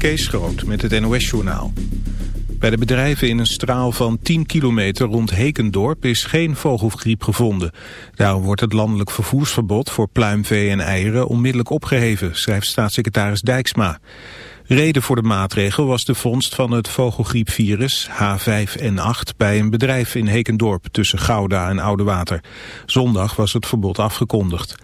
Kees Groot met het NOS-journaal. Bij de bedrijven in een straal van 10 kilometer rond Hekendorp is geen vogelgriep gevonden. Daarom wordt het landelijk vervoersverbod voor pluimvee en eieren onmiddellijk opgeheven, schrijft staatssecretaris Dijksma. Reden voor de maatregel was de vondst van het vogelgriepvirus H5N8 bij een bedrijf in Hekendorp tussen Gouda en Oudewater. Zondag was het verbod afgekondigd.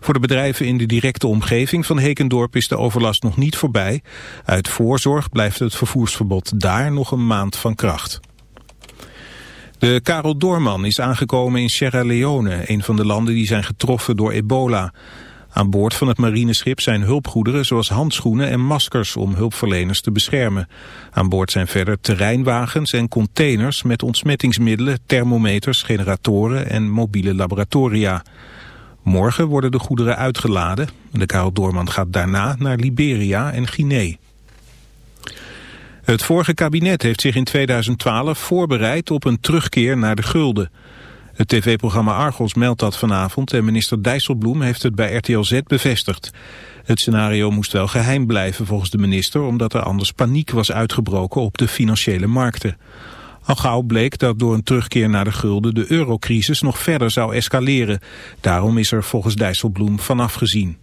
Voor de bedrijven in de directe omgeving van Hekendorp is de overlast nog niet voorbij. Uit voorzorg blijft het vervoersverbod daar nog een maand van kracht. De Karel Doorman is aangekomen in Sierra Leone, een van de landen die zijn getroffen door ebola. Aan boord van het marineschip zijn hulpgoederen zoals handschoenen en maskers om hulpverleners te beschermen. Aan boord zijn verder terreinwagens en containers met ontsmettingsmiddelen, thermometers, generatoren en mobiele laboratoria. Morgen worden de goederen uitgeladen. De Karel Doorman gaat daarna naar Liberia en Guinea. Het vorige kabinet heeft zich in 2012 voorbereid op een terugkeer naar de gulden. Het tv-programma Argos meldt dat vanavond en minister Dijsselbloem heeft het bij RTL Z bevestigd. Het scenario moest wel geheim blijven volgens de minister omdat er anders paniek was uitgebroken op de financiële markten. Al gauw bleek dat door een terugkeer naar de gulden de eurocrisis nog verder zou escaleren. Daarom is er volgens Dijsselbloem vanaf gezien.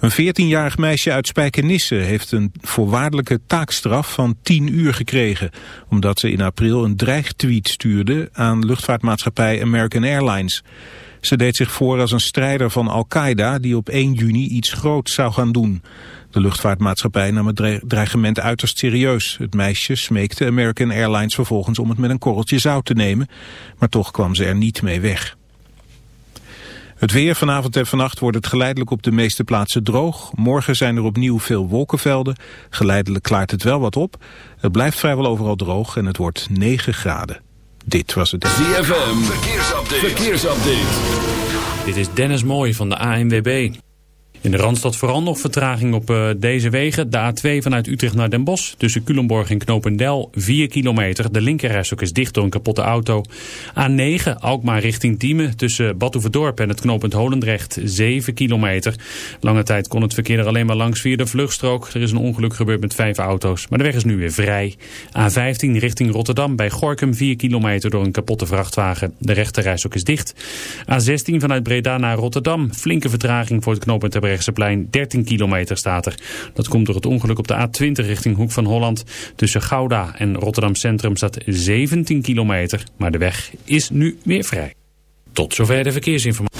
Een 14-jarig meisje uit Spijkenisse heeft een voorwaardelijke taakstraf van 10 uur gekregen. Omdat ze in april een dreigtweet stuurde aan luchtvaartmaatschappij American Airlines. Ze deed zich voor als een strijder van Al-Qaeda die op 1 juni iets groots zou gaan doen. De luchtvaartmaatschappij nam het dreigement uiterst serieus. Het meisje smeekte American Airlines vervolgens om het met een korreltje zout te nemen. Maar toch kwam ze er niet mee weg. Het weer vanavond en vannacht wordt het geleidelijk op de meeste plaatsen droog. Morgen zijn er opnieuw veel wolkenvelden. Geleidelijk klaart het wel wat op. Het blijft vrijwel overal droog en het wordt 9 graden. Dit was het... ZFM, verkeersupdate. verkeersupdate. Dit is Dennis Mooij van de ANWB. In de Randstad vooral nog vertraging op uh, deze wegen. De A2 vanuit Utrecht naar Den Bosch. Tussen Culemborg en Knopendel 4 kilometer. De linkerrijstok is dicht door een kapotte auto. A9 Alkmaar richting Diemen. Tussen Badhoevedorp en het knooppunt Holendrecht 7 kilometer. Lange tijd kon het verkeer er alleen maar langs via de vluchtstrook. Er is een ongeluk gebeurd met vijf auto's. Maar de weg is nu weer vrij. A15 richting Rotterdam bij Gorkum 4 kilometer door een kapotte vrachtwagen. De rechterrijstok is dicht. A16 vanuit Breda naar Rotterdam. Flinke vertraging voor het knooppunt Terbrechtseplein 13 kilometer staat er. Dat komt door het ongeluk op de A20 richting Hoek van Holland. Tussen Gouda en Rotterdam Centrum staat 17 kilometer. Maar de weg is nu weer vrij. Tot zover de verkeersinformatie.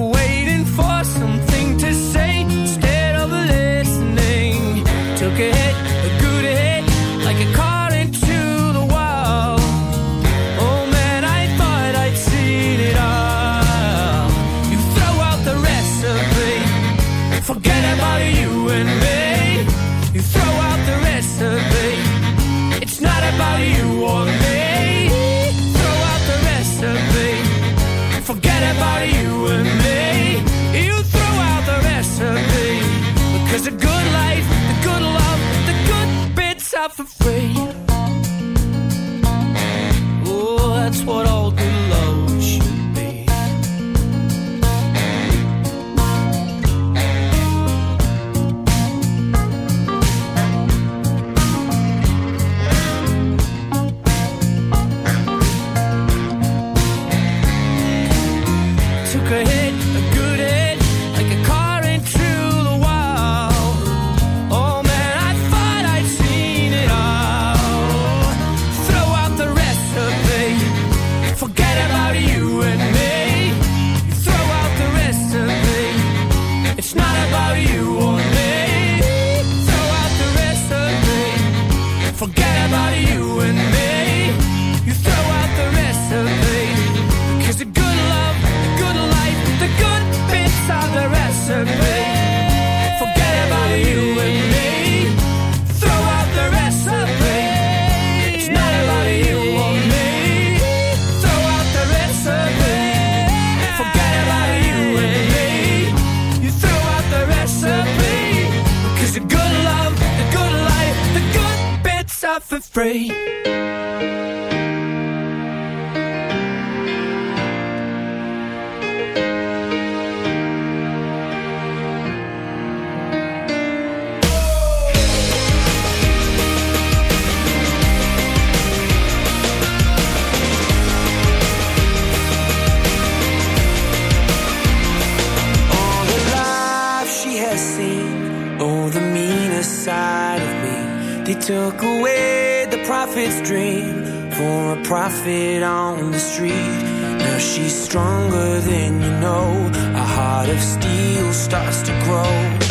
for free. She's stronger than you know. A heart of steel starts to grow.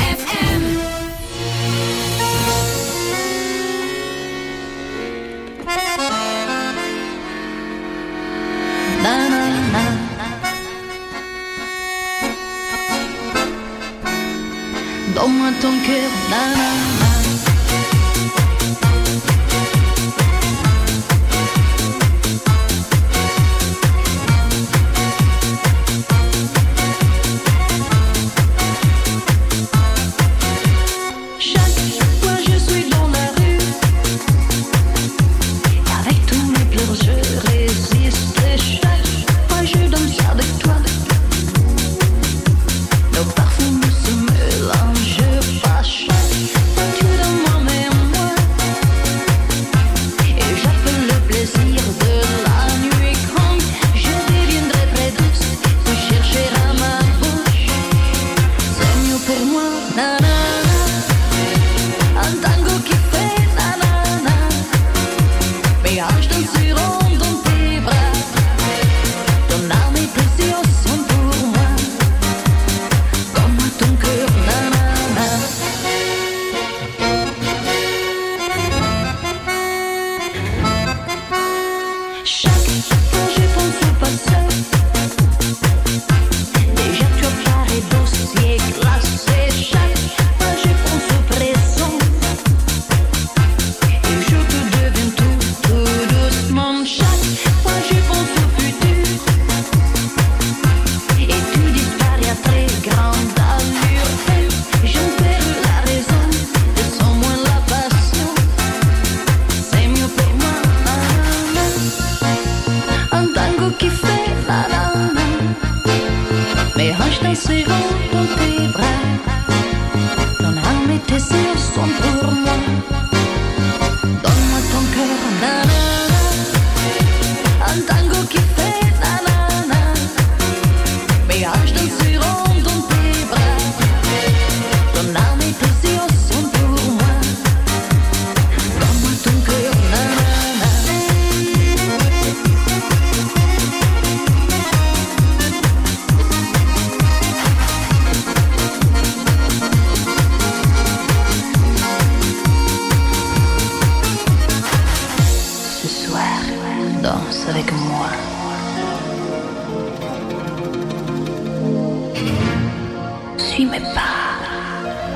Suis-me pas,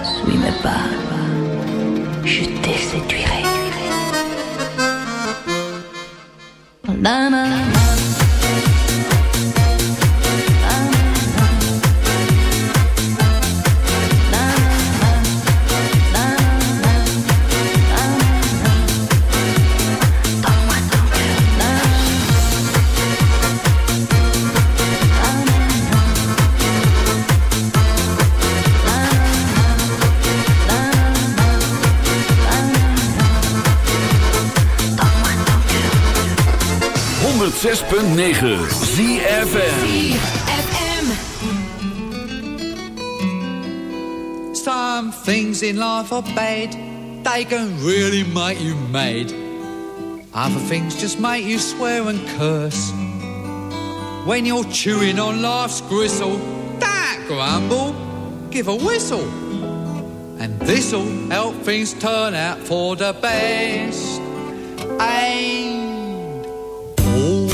suis-me pas, je te séduirai. 106.9 ZFM Some things in life are bad. They can really make you mad. Other things just make you swear and curse. When you're chewing on life's gristle That grumble, give a whistle. And this'll help things turn out for the best. Aye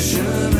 vision.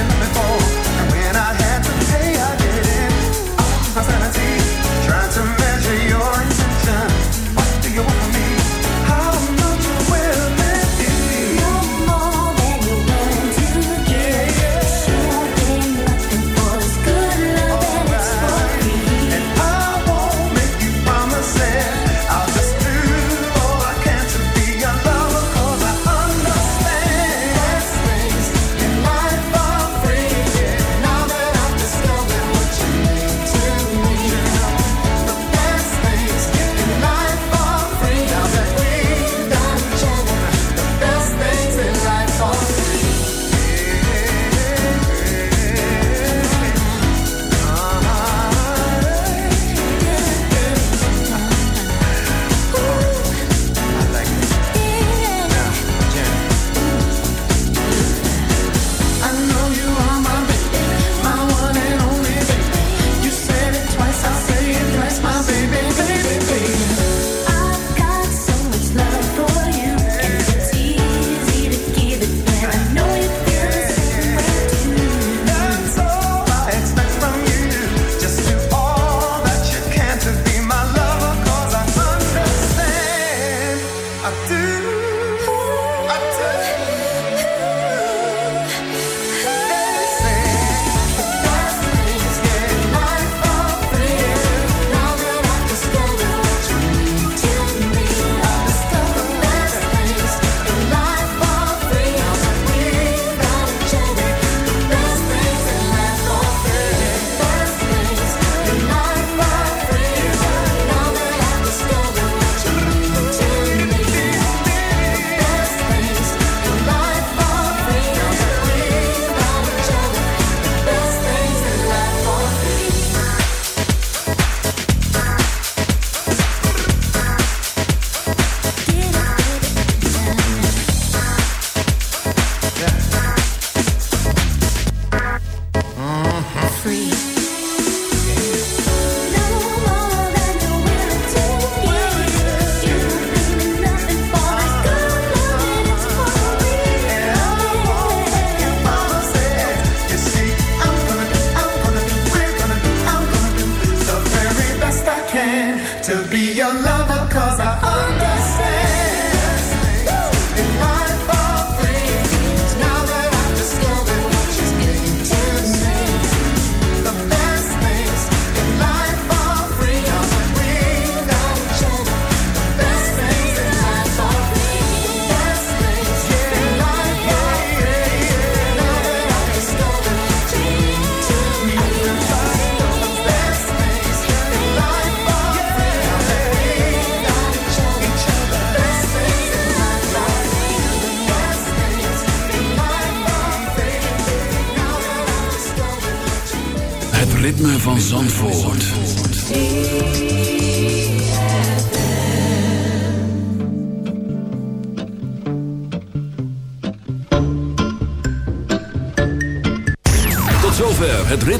and let me